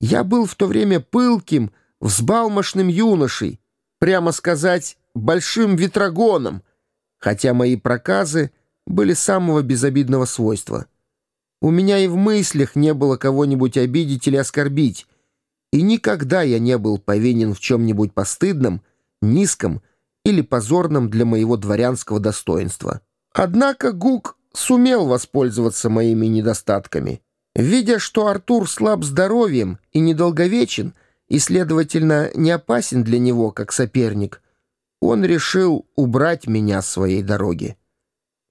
Я был в то время пылким, взбалмошным юношей, прямо сказать, большим ветрогоном, хотя мои проказы были самого безобидного свойства. У меня и в мыслях не было кого-нибудь обидеть или оскорбить, и никогда я не был повинен в чем-нибудь постыдном, низком или позорном для моего дворянского достоинства. Однако Гук сумел воспользоваться моими недостатками. Видя, что Артур слаб здоровьем и недолговечен, и, следовательно, не опасен для него как соперник, он решил убрать меня с своей дороги.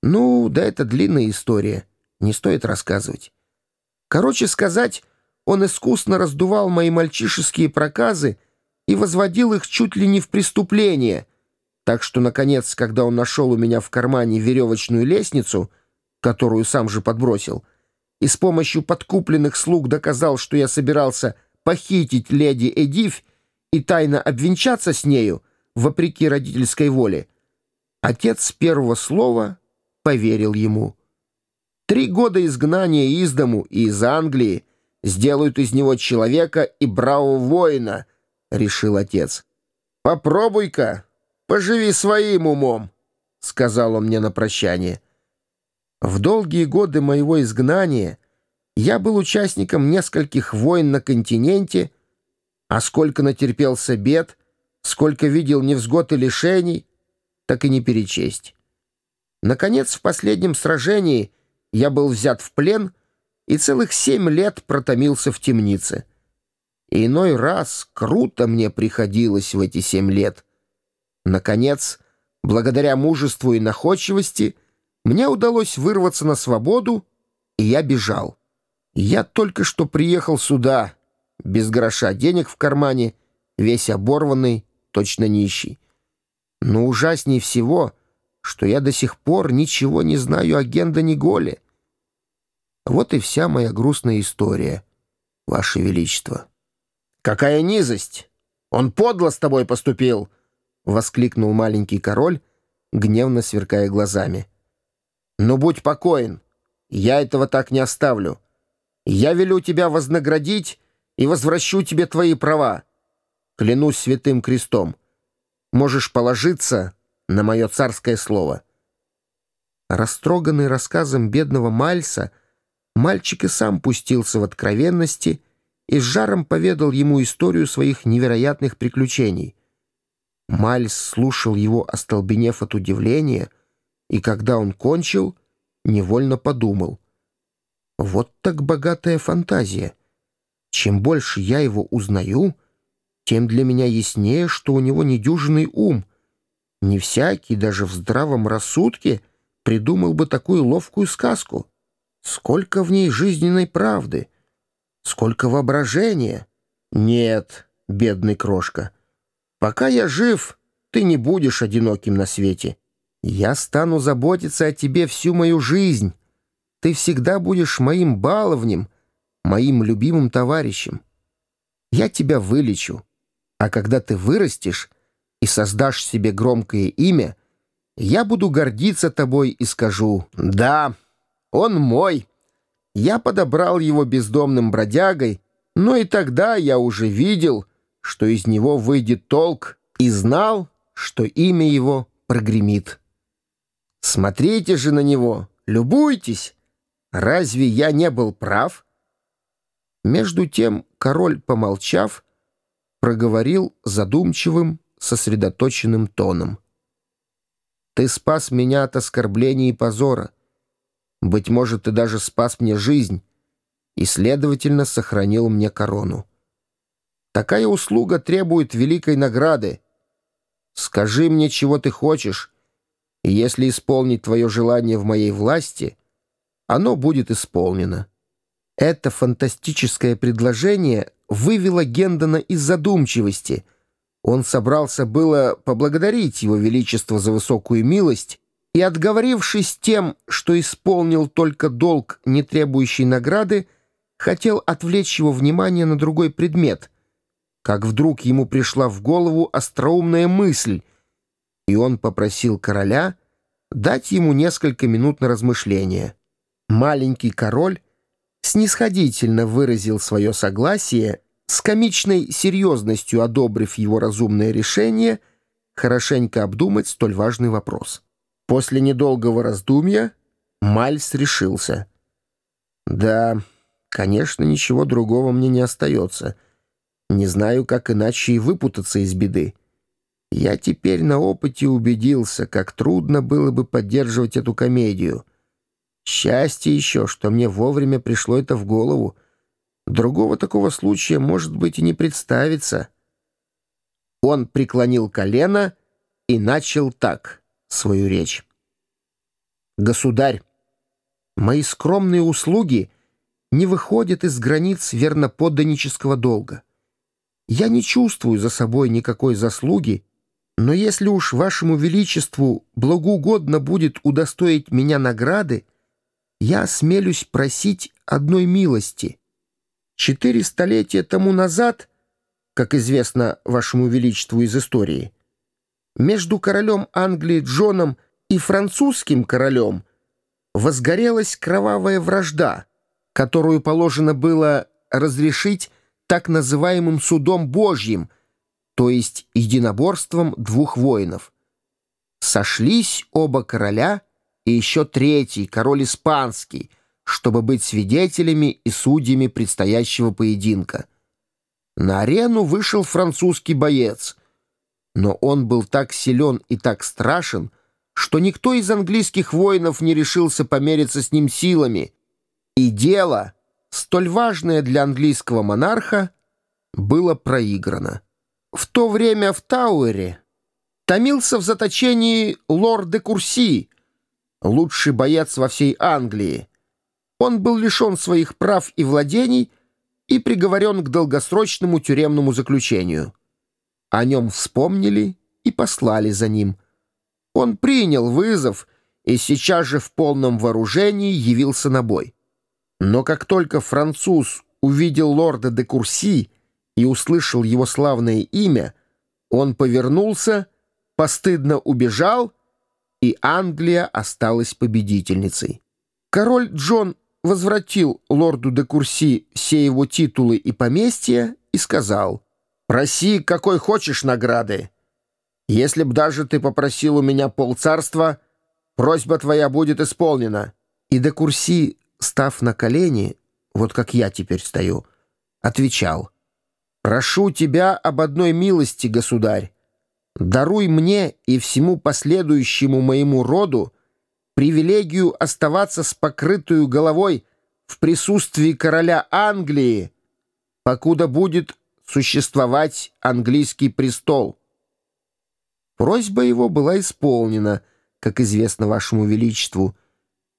Ну, да это длинная история, не стоит рассказывать. Короче сказать, он искусно раздувал мои мальчишеские проказы и возводил их чуть ли не в преступление, так что, наконец, когда он нашел у меня в кармане веревочную лестницу, которую сам же подбросил, и с помощью подкупленных слуг доказал, что я собирался похитить леди Эдив и тайно обвенчаться с нею, вопреки родительской воле, отец с первого слова поверил ему. Три года изгнания из дому и из Англии сделают из него человека и бравого воина, — решил отец. «Попробуй-ка, поживи своим умом», — сказал он мне на прощание. В долгие годы моего изгнания я был участником нескольких войн на континенте, а сколько натерпелся бед, сколько видел невзгод и лишений, так и не перечесть. Наконец, в последнем сражении я был взят в плен и целых семь лет протомился в темнице. И иной раз круто мне приходилось в эти семь лет. Наконец, благодаря мужеству и находчивости — мне удалось вырваться на свободу, и я бежал. Я только что приехал сюда, без гроша денег в кармане, весь оборванный, точно нищий. Но ужаснее всего, что я до сих пор ничего не знаю о Гендоне Голе. Вот и вся моя грустная история, Ваше Величество. «Какая низость! Он подло с тобой поступил!» — воскликнул маленький король, гневно сверкая глазами. Но будь покоен, я этого так не оставлю. Я велю тебя вознаградить и возвращу тебе твои права. Клянусь святым крестом. Можешь положиться на мое царское слово». Растроганный рассказом бедного Мальса, мальчик и сам пустился в откровенности и с жаром поведал ему историю своих невероятных приключений. Мальс слушал его, остолбенев от удивления — и когда он кончил, невольно подумал. Вот так богатая фантазия. Чем больше я его узнаю, тем для меня яснее, что у него недюжинный ум. Не всякий, даже в здравом рассудке, придумал бы такую ловкую сказку. Сколько в ней жизненной правды, сколько воображения. Нет, бедный крошка, пока я жив, ты не будешь одиноким на свете. Я стану заботиться о тебе всю мою жизнь. Ты всегда будешь моим баловнем, моим любимым товарищем. Я тебя вылечу, а когда ты вырастешь и создашь себе громкое имя, я буду гордиться тобой и скажу «Да, он мой». Я подобрал его бездомным бродягой, но и тогда я уже видел, что из него выйдет толк, и знал, что имя его прогремит. Смотрите же на него, любуйтесь. Разве я не был прав? Между тем король, помолчав, проговорил задумчивым, сосредоточенным тоном. «Ты спас меня от оскорбления и позора. Быть может, ты даже спас мне жизнь и, следовательно, сохранил мне корону. Такая услуга требует великой награды. Скажи мне, чего ты хочешь, и если исполнить твое желание в моей власти, оно будет исполнено». Это фантастическое предложение вывело Гендона из задумчивости. Он собрался было поблагодарить его величество за высокую милость, и, отговорившись тем, что исполнил только долг, не требующий награды, хотел отвлечь его внимание на другой предмет, как вдруг ему пришла в голову остроумная мысль, и он попросил короля дать ему несколько минут на размышление. Маленький король снисходительно выразил свое согласие С комичной серьезностью одобрив его разумное решение, хорошенько обдумать столь важный вопрос. После недолгого раздумья Мальс решился. «Да, конечно, ничего другого мне не остается. Не знаю, как иначе и выпутаться из беды. Я теперь на опыте убедился, как трудно было бы поддерживать эту комедию. Счастье еще, что мне вовремя пришло это в голову. Другого такого случая, может быть, и не представится». Он преклонил колено и начал так свою речь. «Государь, мои скромные услуги не выходят из границ верноподданнического долга. Я не чувствую за собой никакой заслуги, но если уж вашему величеству благоугодно будет удостоить меня награды, я осмелюсь просить одной милости. Четыре столетия тому назад, как известно вашему величеству из истории, между королем Англии Джоном и французским королем возгорелась кровавая вражда, которую положено было разрешить так называемым судом Божьим, то есть единоборством двух воинов. Сошлись оба короля и еще третий, король испанский, чтобы быть свидетелями и судьями предстоящего поединка. На арену вышел французский боец, но он был так силен и так страшен, что никто из английских воинов не решился помериться с ним силами, и дело, столь важное для английского монарха, было проиграно. В то время в Тауэре томился в заточении лорд де Курси, лучший боец во всей Англии. Он был лишен своих прав и владений и приговорен к долгосрочному тюремному заключению. О нем вспомнили и послали за ним. Он принял вызов и сейчас же в полном вооружении явился на бой. Но как только француз увидел лорда де Курси и услышал его славное имя, он повернулся, постыдно убежал, и Англия осталась победительницей. Король Джон возвратил лорду де Курси все его титулы и поместья и сказал — Проси, какой хочешь награды. Если б даже ты попросил у меня полцарства, просьба твоя будет исполнена». И де Курси, став на колени, вот как я теперь стою, отвечал. «Прошу тебя об одной милости, государь. Даруй мне и всему последующему моему роду привилегию оставаться с покрытую головой в присутствии короля Англии, покуда будет существовать английский престол. Просьба его была исполнена, как известно вашему величеству.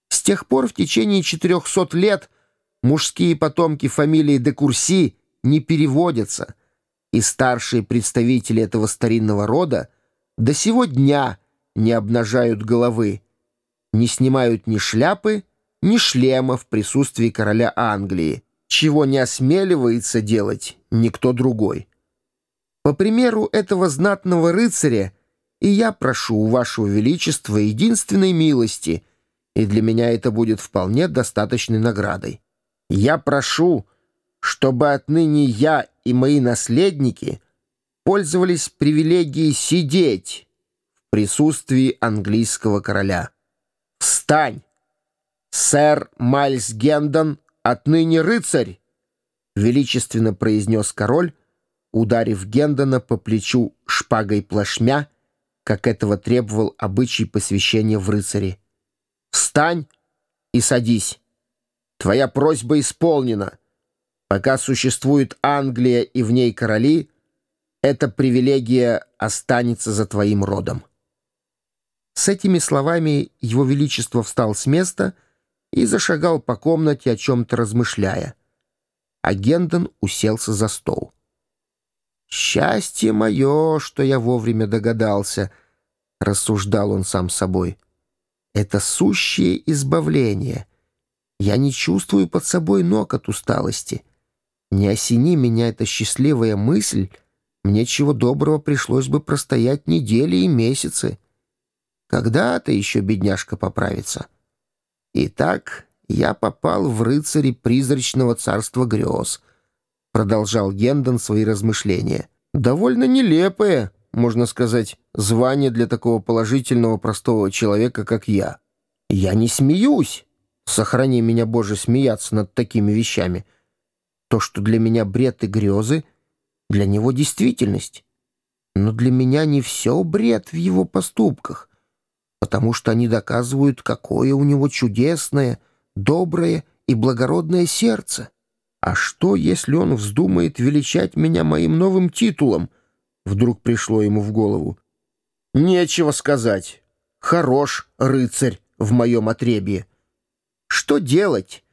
С тех пор в течение 400 лет мужские потомки фамилии де Курси не переводятся, и старшие представители этого старинного рода до сего дня не обнажают головы, не снимают ни шляпы, ни шлема в присутствии короля Англии чего не осмеливается делать никто другой. По примеру этого знатного рыцаря и я прошу у вашего величества единственной милости, и для меня это будет вполне достаточной наградой. Я прошу, чтобы отныне я и мои наследники пользовались привилегией сидеть в присутствии английского короля. Встань! Сэр Майльс Гендон отныне рыцарь!» — величественно произнес король, ударив Гендона по плечу шпагой плашмя, как этого требовал обычай посвящения в рыцаре. «Встань и садись. Твоя просьба исполнена. Пока существует Англия и в ней короли, эта привилегия останется за твоим родом». С этими словами его величество встал с места — и зашагал по комнате, о чем-то размышляя. А Гендон уселся за стол. «Счастье мое, что я вовремя догадался», — рассуждал он сам собой. «Это сущее избавление. Я не чувствую под собой ног от усталости. Не осени меня эта счастливая мысль, мне чего доброго пришлось бы простоять недели и месяцы. Когда-то еще бедняжка поправится». Итак, я попал в рыцари призрачного царства грез. продолжал Гендон свои размышления. «Довольно нелепое, можно сказать, звание для такого положительного простого человека, как я. Я не смеюсь. Сохрани меня, Боже, смеяться над такими вещами. То, что для меня бред и грезы, для него действительность. Но для меня не все бред в его поступках, потому что они доказывают, какое у него чудесное, доброе и благородное сердце. А что, если он вздумает величать меня моим новым титулом? Вдруг пришло ему в голову. Нечего сказать. Хорош рыцарь в моем отребье. Что делать?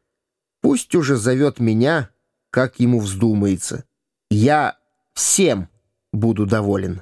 Пусть уже зовет меня, как ему вздумается. Я всем буду доволен».